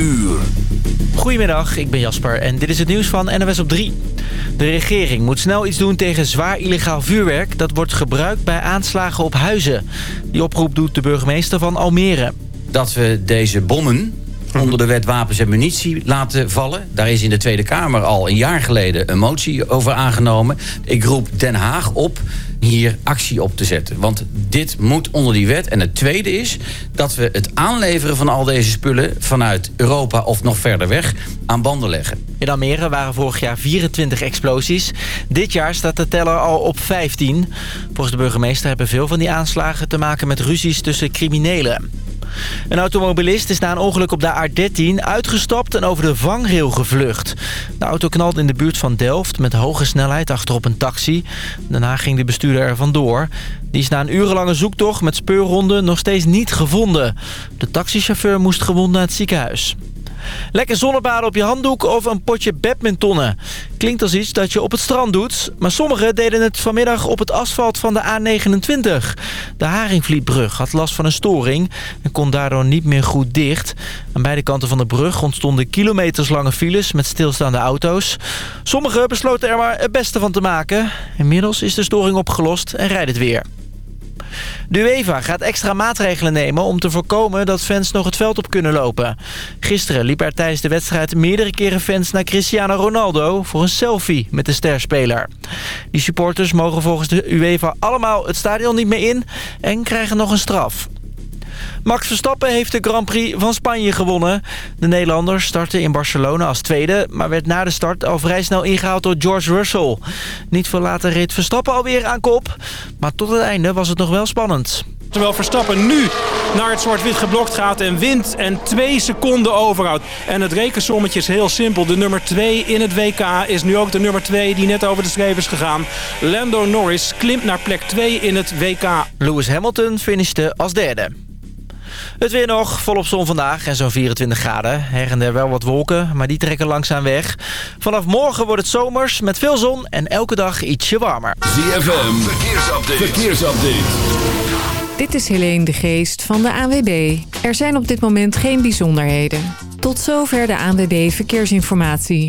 uur. Goedemiddag, ik ben Jasper en dit is het nieuws van NWS op 3. De regering moet snel iets doen tegen zwaar illegaal vuurwerk... dat wordt gebruikt bij aanslagen op huizen. Die oproep doet de burgemeester van Almere. Dat we deze bommen onder de wet wapens en munitie laten vallen. Daar is in de Tweede Kamer al een jaar geleden een motie over aangenomen. Ik roep Den Haag op hier actie op te zetten. Want dit moet onder die wet. En het tweede is dat we het aanleveren van al deze spullen... vanuit Europa of nog verder weg aan banden leggen. In Almere waren vorig jaar 24 explosies. Dit jaar staat de teller al op 15. Volgens de burgemeester hebben veel van die aanslagen te maken met ruzies tussen criminelen. Een automobilist is na een ongeluk op de A13 uitgestapt en over de vangrail gevlucht. De auto knalt in de buurt van Delft met hoge snelheid achterop een taxi. Daarna ging de bestuurder er vandoor. Die is na een urenlange zoektocht met speurhonden nog steeds niet gevonden. De taxichauffeur moest gewond naar het ziekenhuis. Lekker zonnebaden op je handdoek of een potje badmintonnen. Klinkt als iets dat je op het strand doet. Maar sommigen deden het vanmiddag op het asfalt van de A29. De Haringvlietbrug had last van een storing en kon daardoor niet meer goed dicht. Aan beide kanten van de brug ontstonden kilometerslange files met stilstaande auto's. Sommigen besloten er maar het beste van te maken. Inmiddels is de storing opgelost en rijdt het weer. De UEFA gaat extra maatregelen nemen om te voorkomen dat fans nog het veld op kunnen lopen. Gisteren liep er tijdens de wedstrijd meerdere keren fans naar Cristiano Ronaldo voor een selfie met de sterspeler. Die supporters mogen volgens de UEFA allemaal het stadion niet meer in en krijgen nog een straf. Max Verstappen heeft de Grand Prix van Spanje gewonnen. De Nederlander startte in Barcelona als tweede... maar werd na de start al vrij snel ingehaald door George Russell. Niet veel later reed Verstappen alweer aan kop. Maar tot het einde was het nog wel spannend. Terwijl Verstappen nu naar het zwart-wit geblokt gaat en wint en twee seconden overhoudt. En het rekensommetje is heel simpel. De nummer 2 in het WK is nu ook de nummer 2 die net over de streep is gegaan. Lando Norris klimt naar plek 2 in het WK. Lewis Hamilton finishte als derde. Het weer nog, volop zon vandaag en zo'n 24 graden. Her en der wel wat wolken, maar die trekken langzaam weg. Vanaf morgen wordt het zomers met veel zon en elke dag ietsje warmer. ZFM, verkeersupdate. verkeersupdate. Dit is Helene de Geest van de ANWB. Er zijn op dit moment geen bijzonderheden. Tot zover de ANWB Verkeersinformatie.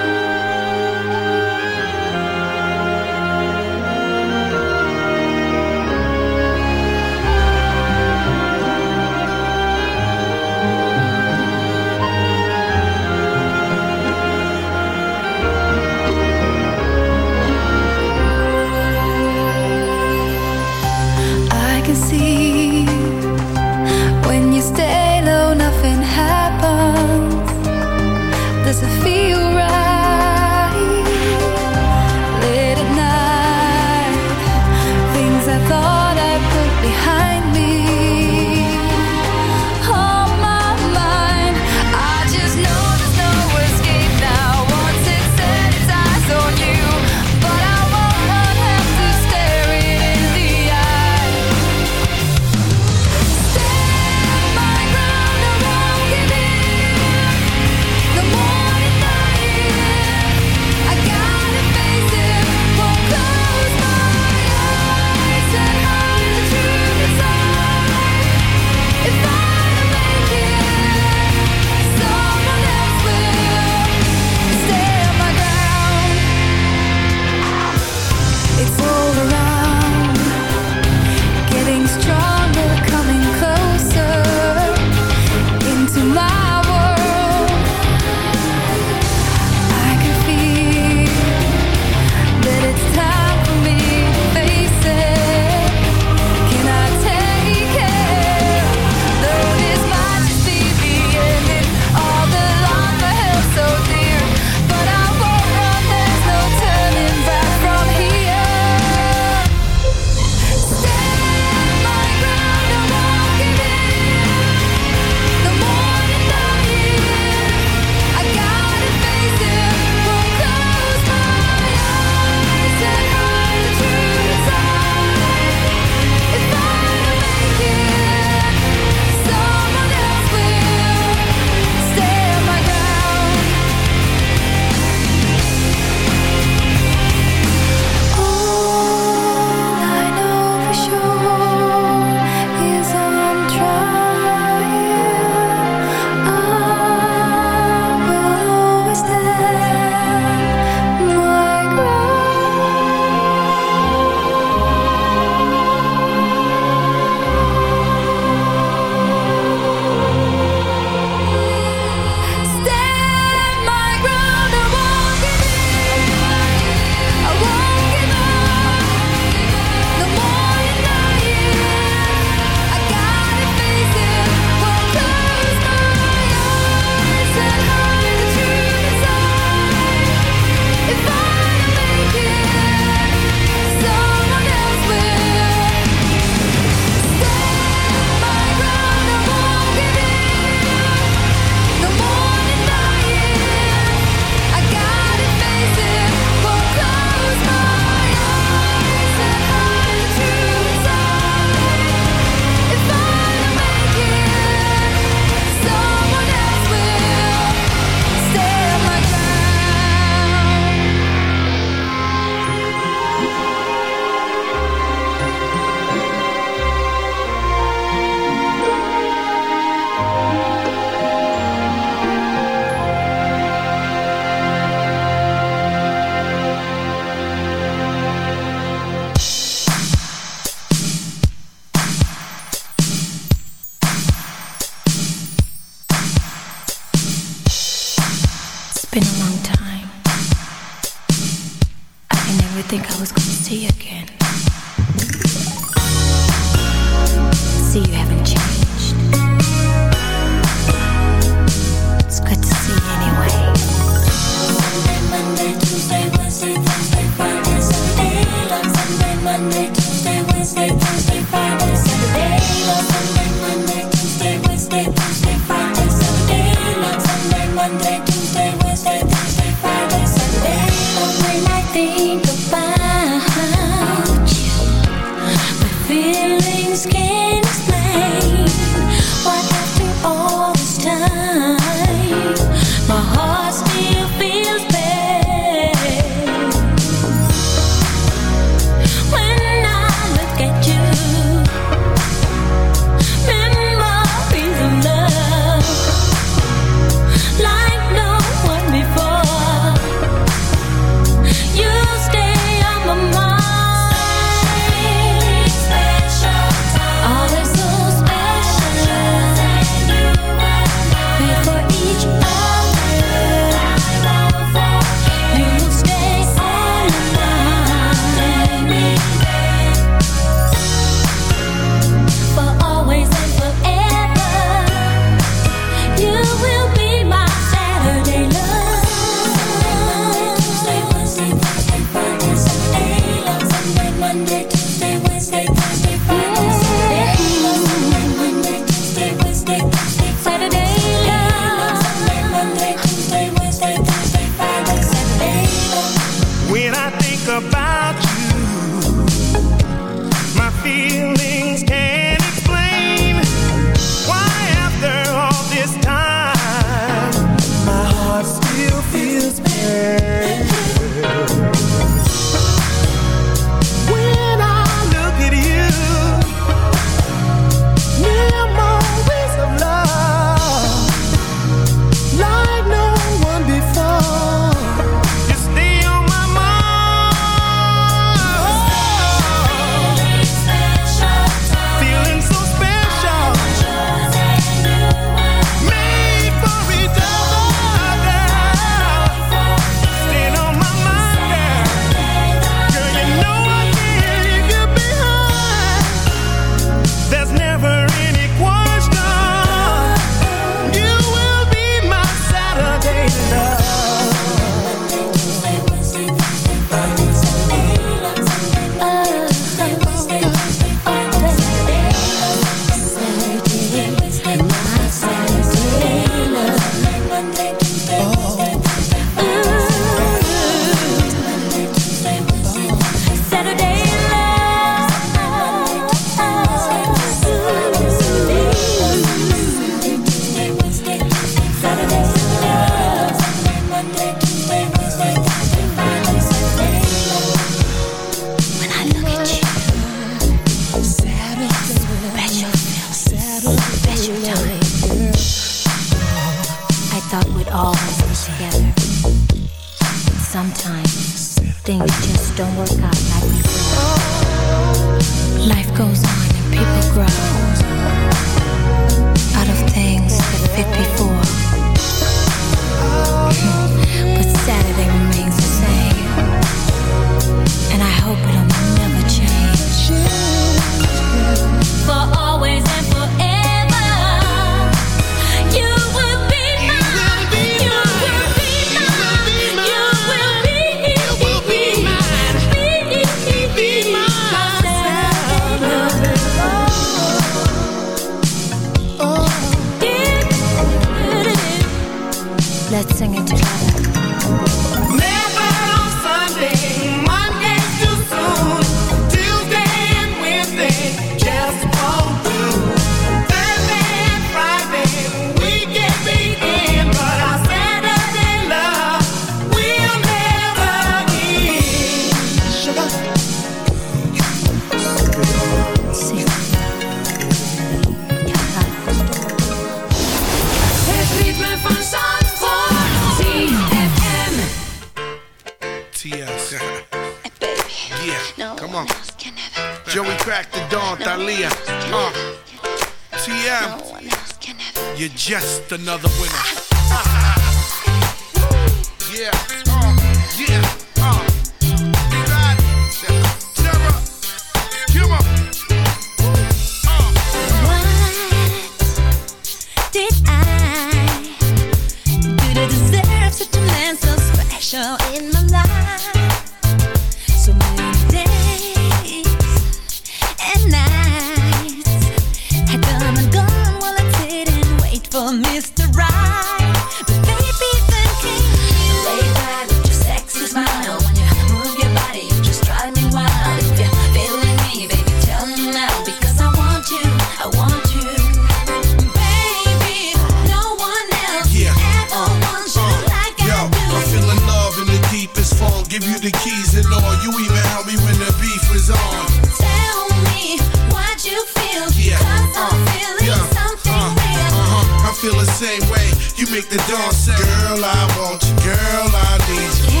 You make the dawn say, Girl, I want you. Girl, I need you.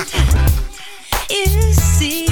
Can't you see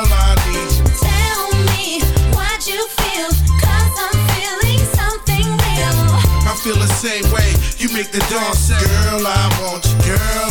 make the dance Girl, I want you. Girl,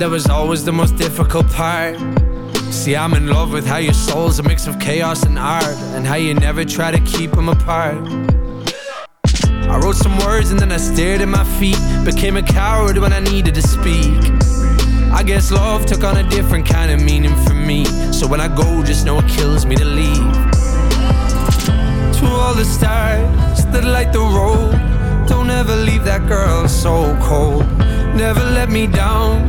That was always the most difficult part. See, I'm in love with how your soul's a mix of chaos and art, and how you never try to keep them apart. I wrote some words and then I stared at my feet, became a coward when I needed to speak. I guess love took on a different kind of meaning for me, so when I go, just know it kills me to leave. To all the stars that light the road. Don't ever leave that girl so cold. Never let me down,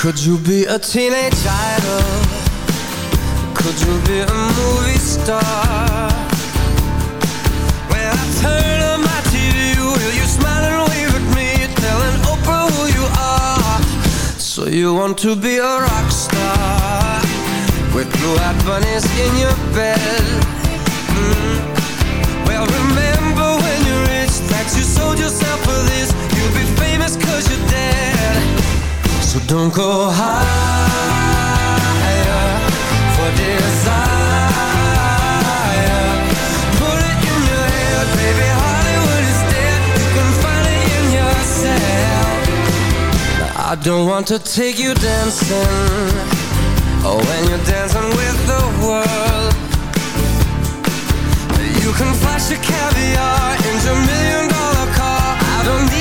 Could you be a teenage idol? Could you be a movie star? When I turn on my TV, will you smile and wave at me, telling Oprah who you are? So you want to be a rock star with blue-eyed bunnies in your bed? Mm. Well, remember when you reached that you sold yourself for this. You'll be famous cause you're dead. So don't go higher for desire. Put it in your head, baby. Hollywood is dead. You can find it in yourself. I don't want to take you dancing. Oh, when you're dancing with the world. You can flash your caviar into a million dollar car. I don't need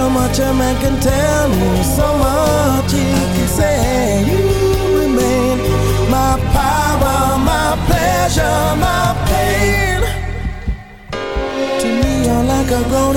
so much a man can tell me, so much he can say. You remain my power, my pleasure, my pain. To me, you're like a grown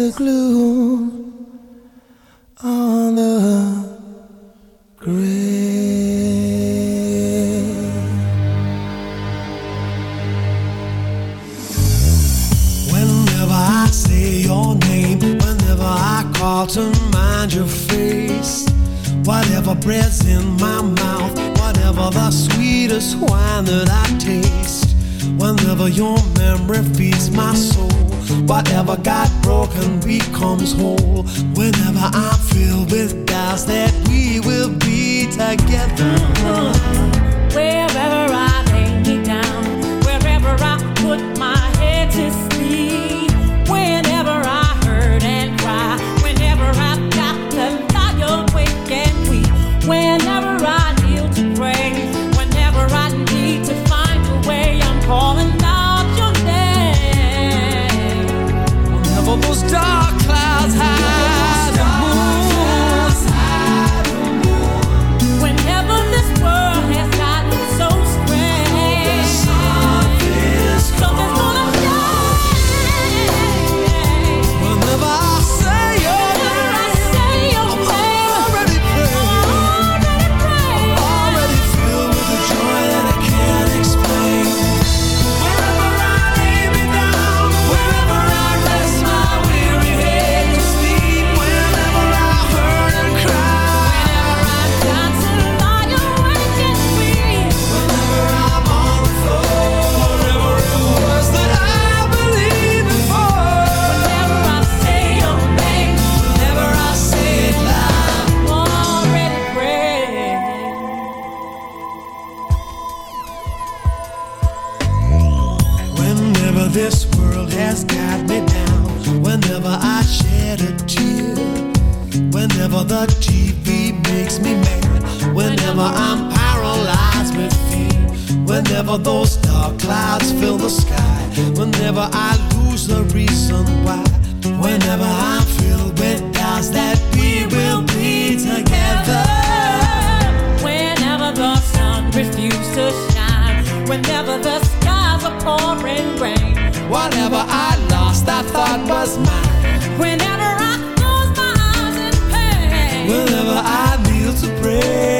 The gloom on the grave. Whenever I say your name, whenever I call to mind your face, whatever bread's in my mouth, whatever the sweetest wine that I taste, whenever your memory feeds my soul, whatever got broken becomes whole. Whenever I'm filled with doubts that we will be together. Whenever I shed a tear, whenever the TV makes me mad, whenever I'm paralyzed with fear, whenever those dark clouds fill the sky, whenever I lose the reason why, whenever I'm filled with doubts that we will be together. Whenever the sun refuses to shine, whenever the skies are pouring rain, Whatever I I thought was mine. whenever I close my eyes in pain, Whenever I kneel to pray.